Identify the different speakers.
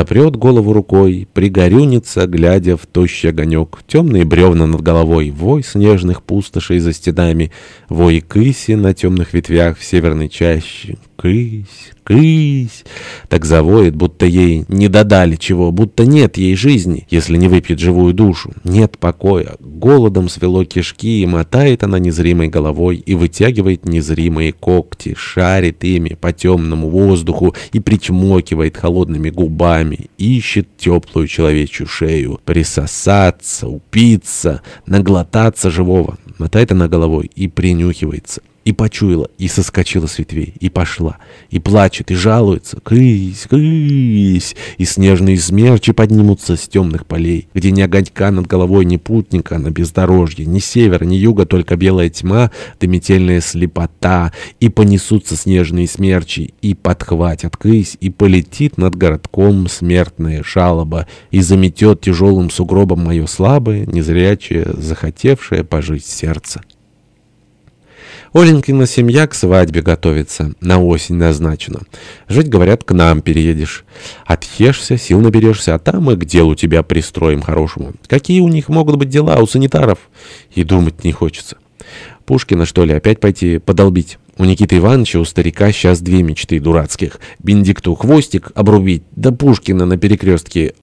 Speaker 1: подопрет голову рукой, пригорюнится, глядя в тощий огонек. Темные бревна над головой, вой снежных пустошей за стенами, вой кыси на темных ветвях в северной чаще. Кысь, кысь, так завоет, будто ей не додали чего, будто нет ей жизни, если не выпьет живую душу. Нет покоя, голодом свело кишки, и мотает она незримой головой, и вытягивает незримые когти, шарит ими по темному воздуху и причмокивает холодными губами, ищет теплую человечью шею, присосаться, упиться, наглотаться живого. Мотает она головой и принюхивается. И почуяла, и соскочила с ветвей, и пошла, и плачет, и жалуется. Кысь, кысь! И снежные смерчи поднимутся с темных полей, где ни огонька над головой, ни путника на бездорожье, ни севера, ни юга, только белая тьма, да метельная слепота, и понесутся снежные смерчи, и подхватят кысь, и полетит над городком смертная жалоба, и заметет тяжелым сугробом мое слабое, незрячее, захотевшее пожить сердце. Оленькина семья к свадьбе готовится. На осень назначена. Жить, говорят, к нам переедешь. Отъешься, сил наберешься, а там мы к делу тебя пристроим хорошему. Какие у них могут быть дела у санитаров? И думать не хочется. Пушкина, что ли, опять пойти подолбить? У Никиты Ивановича, у старика, сейчас две мечты дурацких. Бенедикту хвостик обрубить, да Пушкина на перекрестке